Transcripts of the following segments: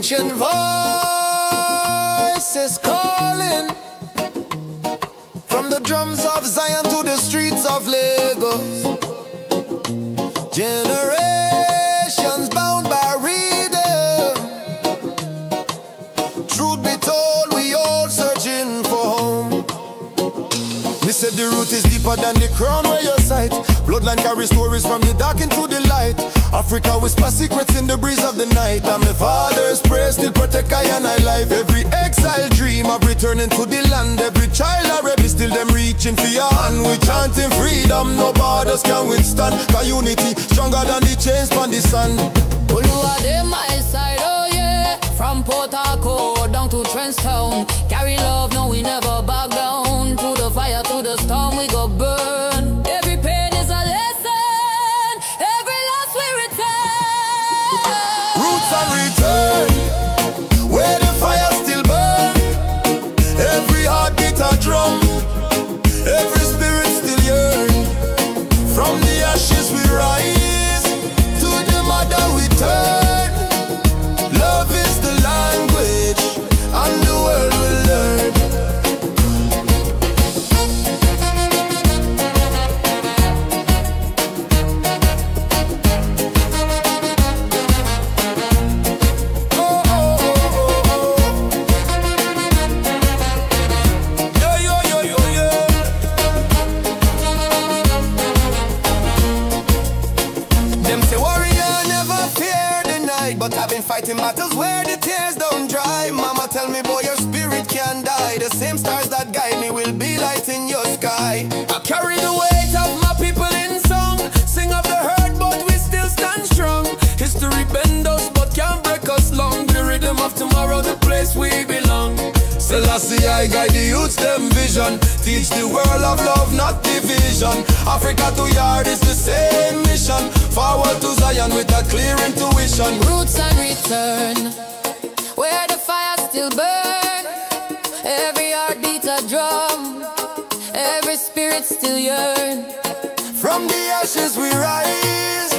Generation voices calling from the drums of Zion to the streets of Lagos. Generations bound by rhythm. Truth be told, Me said the root is deeper than the crown where your sight. Bloodline carry stories from the dark into the light. Africa whispers secrets in the breeze of the night. And my father's prayer still protect I and I life. Every exile dream of returning to the land. Every child a rebel still them reaching for your hand. We chanting freedom, no borders can withstand. Cause unity stronger than the chains on the sun. Oluwa dey my side, oh yeah. From Port Harcourt down to Trenchtown, carry love, no we never back down. And return, but I've been fighting battles where the tears don't dry. Mama tell me, boy, your spirit can die. The same stars that guide me will be light in your sky. I carry the weight of my people in song, sing of the hurt, but we still stand strong. History bend us, but can't break us long. The rhythm of tomorrow, the place we belong. Selassie, I guide the youths, them vision. Teach the world of love, not division. Africa to yard is the same mission. Forward to Zion with a clear intuition. Roots and return, where the fire still burn. Every heartbeat a drum, every spirit still yearn. From the ashes we rise.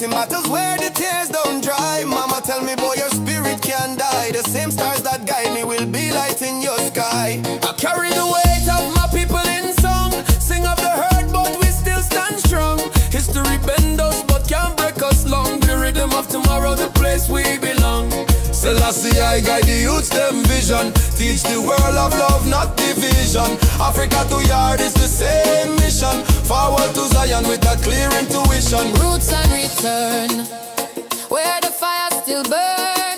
Fighting battles where the tears don't dry. Mama tell me, boy, your spirit can die. The same stars that guide me will be light in your sky. I carry the weight of my people in song, sing of the hurt, but we still stand strong. History bend us, but can't break us long. The rhythm of tomorrow, the place we belong. Selassie, I guide the youths, them vision. Teach the world of love, not division. Africa to yard is the same mission. Forward to Zion with a clear intuition. Roots and return, where the fire still burn.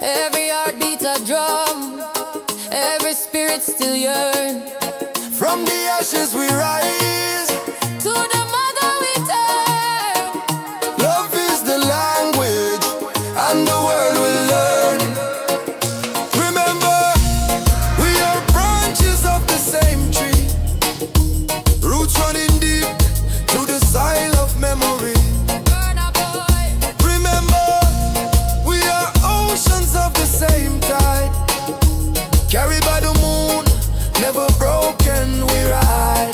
Every heartbeat a drum, every spirit still yearn. From the ashes we rise. broken, we rise.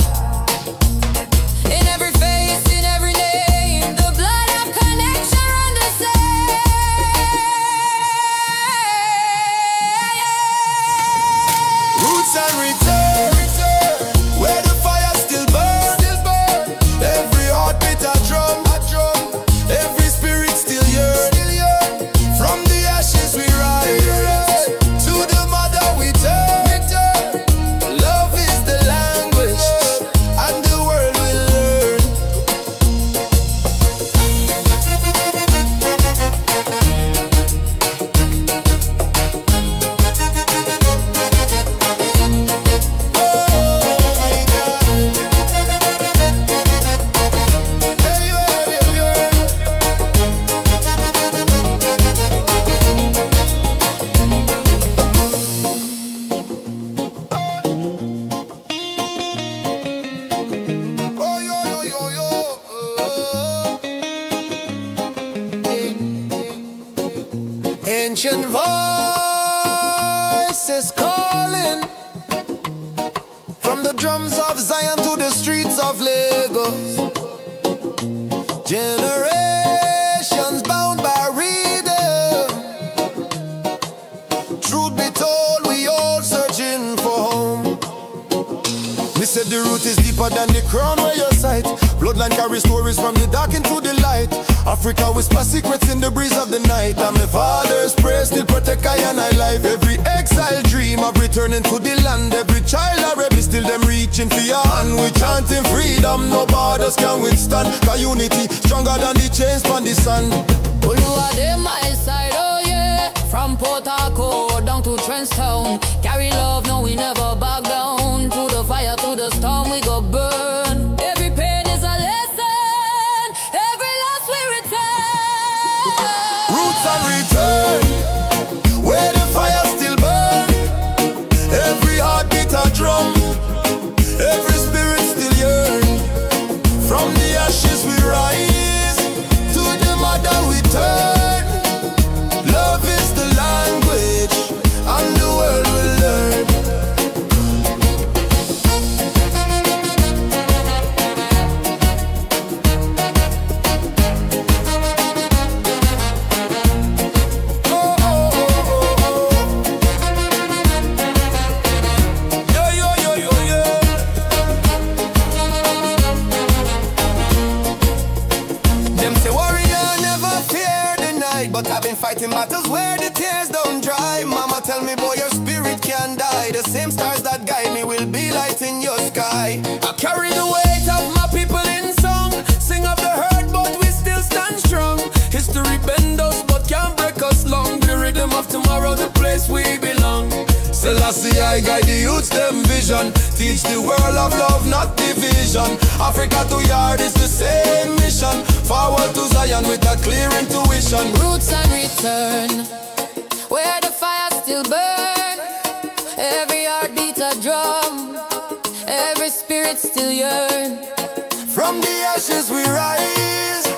Ancient voices said the root is deeper than the crown where your sight. Bloodline carries stories from the dark into the light. Africa whisper secrets in the breeze of the night. And my father's prayer still protect I and I life. Every exile dream of returning to the land. Every child a rebel still them reaching for your hand We chanting freedom, no borders can withstand. Cause unity stronger than the chains from the sun dey my side, oh yeah. From Port Harcourt down to Trenchtown Carry love, no we never back down Through the fire, through the storm we go burn Selassie, I guide the youths, them vision. Teach the world of love, not division. Africa to yard is the same mission. Forward to Zion with a clear intuition. Roots and return Where the fire still burn Every heartbeat a drum Every spirit still yearn From the ashes we rise.